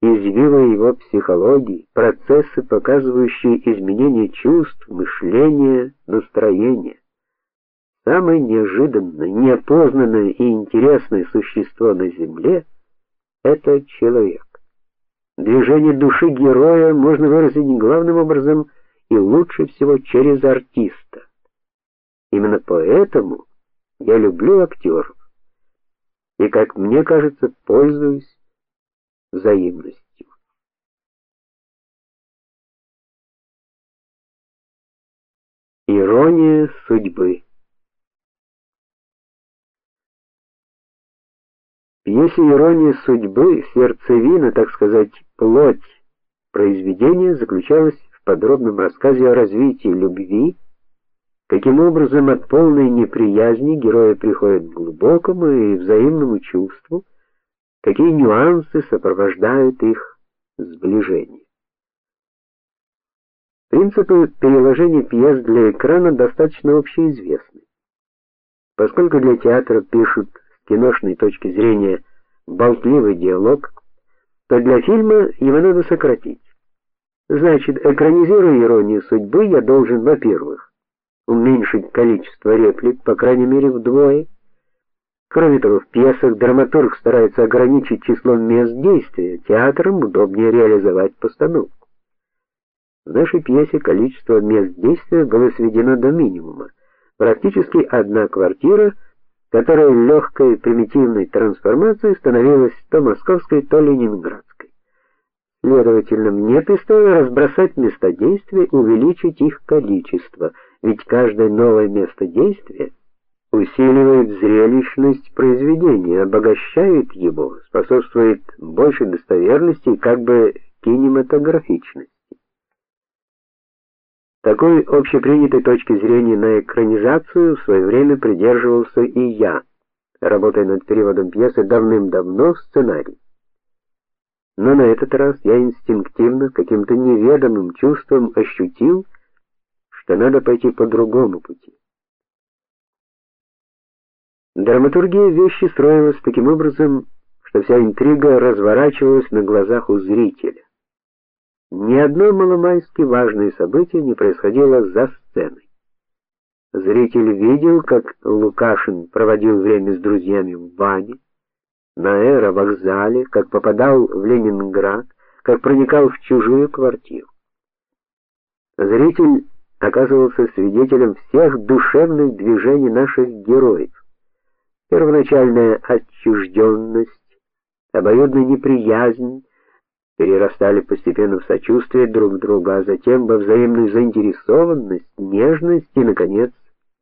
извивы его психологии, процессы, показывающие изменения чувств, мышления, настроения. Самое неожиданное, неопознанное и интересное существо на земле это человек. Движение души героя можно выразить главным образом и лучше всего через артиста. Именно поэтому я люблю актеров. И, как мне кажется, пользуюсь взаимностью. Ирония судьбы. Пьесе Ирония судьбы, сердцевина, так сказать, плоть произведения заключалась в подробном рассказе о развитии любви, каким образом от полной неприязни герои приходят к глубокому и взаимному чувству, какие нюансы сопровождают их сближение. Принципы переложения пьес для экрана достаточно общеизвестны. Поскольку для театра пишут с киношной точки зрения болтливый диалог, то для фильма его надо сократить. Значит, экранизируя иронию судьбы, я должен, во-первых, уменьшить количество реплик, по крайней мере, вдвое, Кроме того, в пьесах драматург старается ограничить число мест действия, театрам удобнее реализовать постановку. В нашей пьесе количество мест действия было сведено до минимума. Практически одна квартира, которая легкой примитивной трансформацией становилась то московской, то ленинградской. Следовательно, мне предстояло разбросать места действия, увеличить их количество, ведь каждое новое место действия усиливает зрелищность произведения, обогащает его, способствует большей достоверности и как бы кинематографичности. Такой общепринятой точки зрения на экранизацию в свое время придерживался и я, работая над переводом пьесы давным-давно в сценарий. Но на этот раз я инстинктивно, каким-то неведомым чувством ощутил, что надо пойти по другому пути. Драматургия вещи строилась таким образом, что вся интрига разворачивалась на глазах у зрителя. Ни одно маломальски важное событие не происходило за сценой. Зритель видел, как Лукашин проводил время с друзьями в бане, на аэровокзале, как попадал в Ленинград, как проникал в чужую квартиру. Зритель оказывался свидетелем всех душевных движений наших героев Первоначальная отчужденность, обоюдная неприязнь перерастали постепенно в сочувствие друг к другу, а затем во взаимную заинтересованность, нежность и наконец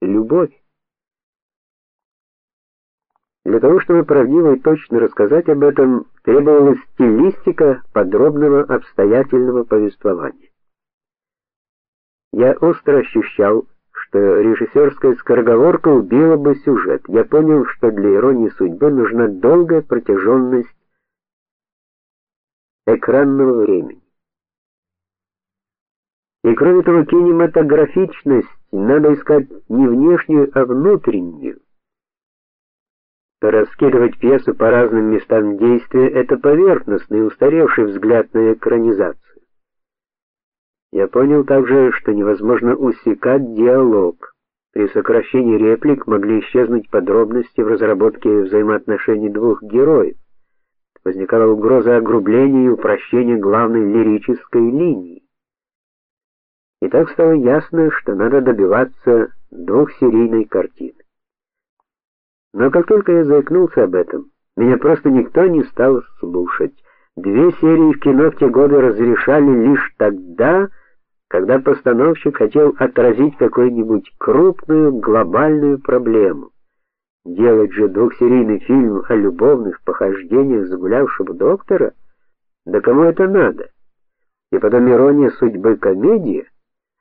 любовь. Для того, чтобы правдиво и точно рассказать об этом, требовалась стилистика подробного обстоятельного повествования. Я остро ощущал что режиссерская скороговорка убила бы сюжет. Я понял, что для иронии судьбы нужна долгая протяженность экранного времени. И кроме того, кинематографичность надо искать не внешнюю, а внутреннюю. Раскидывать пьесу по разным местам действия это поверхностный, устаревший взгляд на экранизацию. Я понял также, что невозможно усекать диалог. При сокращении реплик могли исчезнуть подробности в разработке взаимоотношений двух героев. Возникала угроза огрубления и упрощения главной лирической линии. И так стало ясно, что надо добиваться двухсерийной картины. Но как только я заикнулся об этом, меня просто никто не стал слушать. Две серии в кино в те годы разрешали лишь тогда, когда постановщик хотел отразить какую-нибудь крупную глобальную проблему. Делать же двухсерийный фильм о любовных похождениях загулявшего доктора, да кому это надо? И потом ирония судьбы комедии,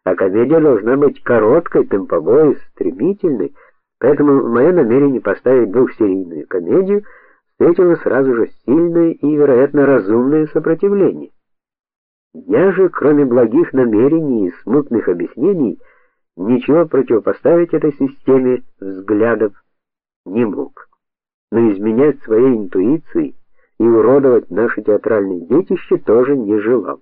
а комедия должна быть короткой, темповой, стремительной. Поэтому мое намерение поставить двухсерийную комедию встретило сразу же сильное и, вероятно, разумное сопротивление. Я же, кроме благих намерений и смутных объяснений, ничего противопоставить этой системе взглядов не мог. Но изменять своей интуиции, и уродовать наше театральное детище тоже не желал.